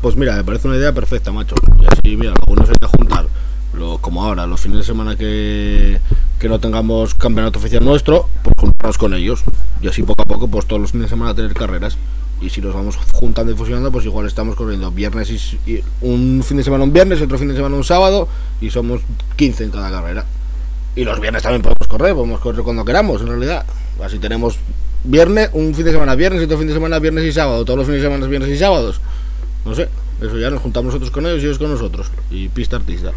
Pues mira, me parece una idea perfecta, macho. Y así, mira, lo bueno sería juntar, lo, como ahora, los fines de semana que, que no tengamos campeonato oficial nuestro, pues juntarnos con ellos. Y así poco a poco, pues todos los fines de semana tener carreras. Y si nos vamos juntando y fusionando, pues igual estamos corriendo viernes y, un fin de semana un viernes, otro fin de semana un sábado, y somos 15 en cada carrera. Y los viernes también podemos correr, podemos correr cuando queramos, en realidad. Así tenemos viernes, un fin de semana viernes otro fin de semana viernes y sábado, todos los fines de semana viernes y sábados. No sé, eso ya nos juntamos nosotros con ellos y ellos con nosotros. Y pista artista.